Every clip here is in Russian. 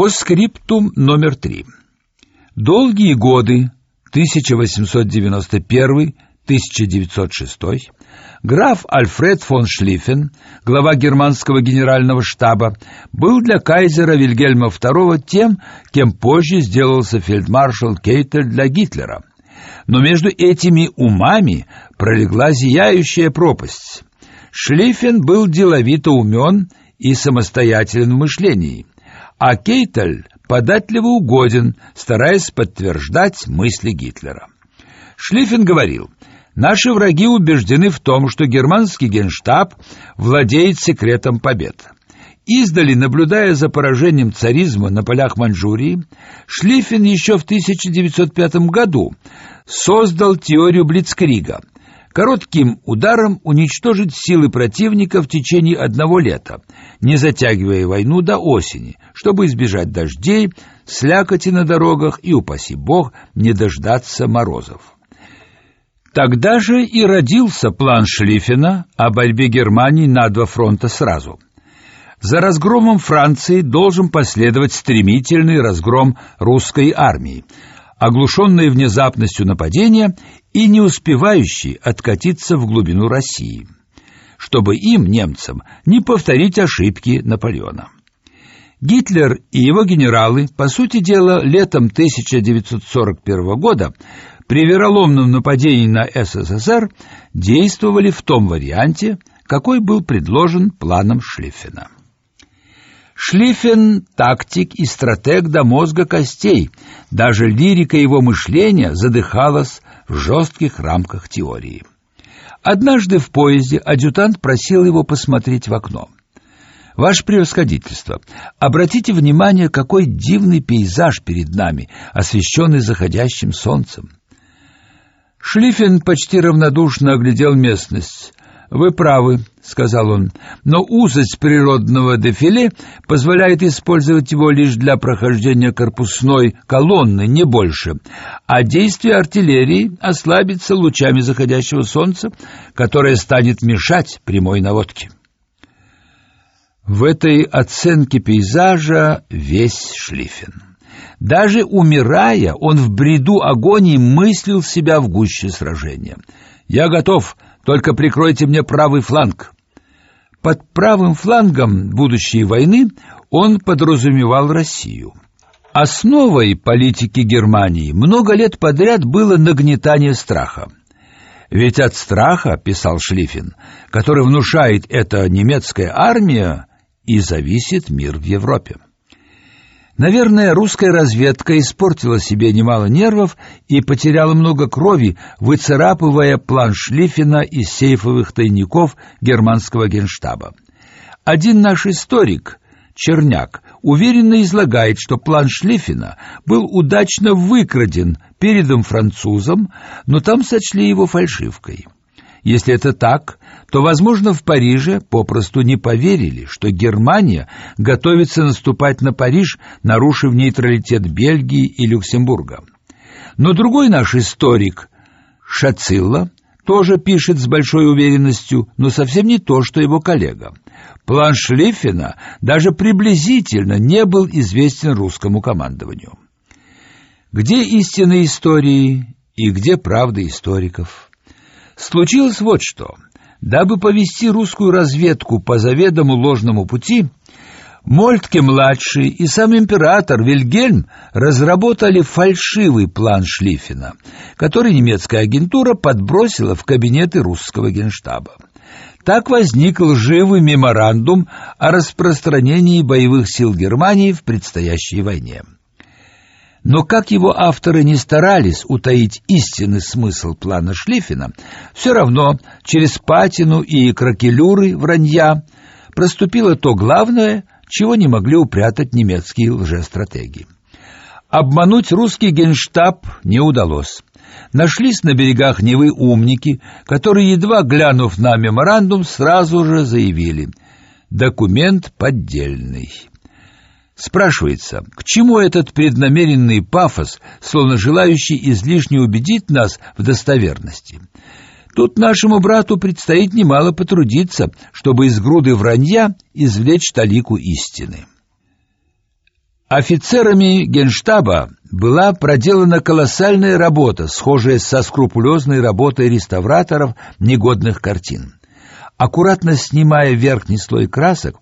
Постскриптум номер три. Долгие годы 1891-1906 граф Альфред фон Шлиффен, глава германского генерального штаба, был для кайзера Вильгельма II тем, кем позже сделался фельдмаршал Кейтель для Гитлера. Но между этими умами пролегла зияющая пропасть. Шлиффен был деловито умен и самостоятелен в мышлении, а Кейтель податливо угоден, стараясь подтверждать мысли Гитлера. Шлиффен говорил: "Наши враги убеждены в том, что германский генштаб владеет секретом побед. Издали, наблюдая за поражением царизма на полях Маньчжурии, Шлиффен еще в 1905 году создал теорию Блицкрига, коротким ударом уничтожить силы противника в течение одного лета, не затягивая войну до осени, чтобы избежать дождей, слякоти на дорогах и, упаси бог, не дождаться морозов. Тогда же и родился план Шлиффена о борьбе Германии на два фронта сразу. За разгромом Франции должен последовать стремительный разгром русской армии, оглушенные внезапностью нападения и не успевающие откатиться в глубину России, чтобы им, немцам, не повторить ошибки Наполеона. Гитлер и его генералы, по сути дела, летом 1941 года при вероломном нападении на СССР действовали в том варианте, какой был предложен планом Шлиффена. Шлиффен — тактик и стратег до мозга костей. Даже лирика его мышления задыхалась в жестких рамках теории. Однажды в поезде адъютант просил его посмотреть в окно. Ваше превосходительство, обратите внимание, какой дивный пейзаж перед нами, освещенный заходящим солнцем. Шлиффен почти равнодушно оглядел местность. Вы правы, сказал он. Но узость природного дефиле позволяет использовать его лишь для прохождения корпусной колонны, не больше. А действие артиллерии ослабится лучами заходящего солнца, которое станет мешать прямой наводке. В этой оценке пейзажа весь Шлиффен. Даже умирая, он в бреду агонии мыслил себя в гуще сражения. «Я готов!» Только прикройте мне правый фланг. Под правым флангом будущей войны он подразумевал Россию. Основой политики Германии много лет подряд было нагнетание страха. Ведь от страха, писал Шлиффен, который внушает эта немецкая армия, и зависит мир в Европе. Наверное, русская разведка испортила себе немало нервов и потеряла много крови, выцарапывая план Шлиффена из сейфовых тайников германского генштаба. Один наш историк, Черняк, уверенно излагает, что план Шлиффена был удачно выкраден передом французам, но там сочли его фальшивкой. Если это так, то, возможно, в Париже попросту не поверили, что Германия готовится наступать на Париж, нарушив нейтралитет Бельгии и Люксембурга. Но другой наш историк, Шацилла, тоже пишет с большой уверенностью, но совсем не то, что его коллега. План Шлиффена даже приблизительно не был известен русскому командованию. Где истины истории и где правда историков? Случилось вот что. Дабы повести русскую разведку по заведомо ложному пути, Мольтке-младший и сам император Вильгельм разработали фальшивый план Шлиффена, который немецкая агентура подбросила в кабинеты русского генштаба. Так возник лживый меморандум о распространении боевых сил Германии в предстоящей войне. Но как его авторы не старались утаить истинный смысл плана Шлиффена, все равно через патину и кракелюры вранья проступило то главное, чего не могли упрятать немецкие лжестратеги. Обмануть русский генштаб не удалось. Нашлись на берегах Невы умники, которые, едва глянув на меморандум, сразу же заявили «документ поддельный». Спрашивается, к чему этот преднамеренный пафос, словно желающий излишне убедить нас в достоверности? Тут нашему брату предстоит немало потрудиться, чтобы из груды вранья извлечь талику истины. Офицерами Генштаба была проделана колоссальная работа, схожая со скрупулезной работой реставраторов негодных картин. Аккуратно снимая верхний слой красок,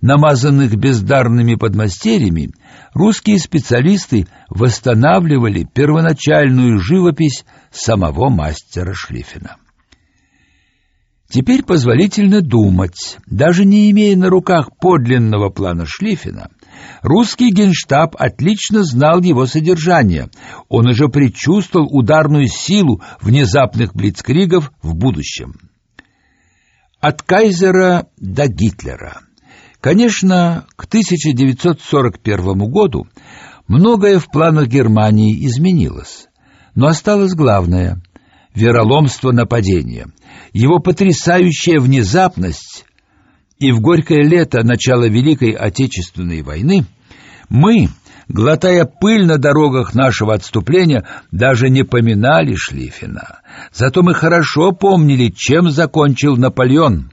намазанных бездарными подмастерьями, русские специалисты восстанавливали первоначальную живопись самого мастера Шлиффена. Теперь позволительно думать, даже не имея на руках подлинного плана Шлиффена, русский генштаб отлично знал его содержание. Он уже предчувствовал ударную силу внезапных блицкригов в будущем. От кайзера до Гитлера. Конечно, к 1941 году многое в планах Германии изменилось, но осталось главное вероломство нападения, его потрясающая внезапность, и в горькое лето начала Великой Отечественной войны мы, глотая пыль на дорогах нашего отступления, даже не поминали Шлиффена. Зато мы хорошо помнили, чем закончил Наполеон.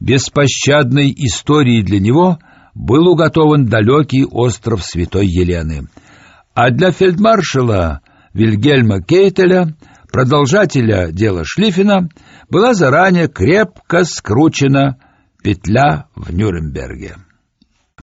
Беспощадной историей для него был уготован далекий остров Святой Елены. А для фельдмаршала Вильгельма Кейтеля продолжателя дела Шлиффена была заранее крепко скручена петля в Нюрнберге.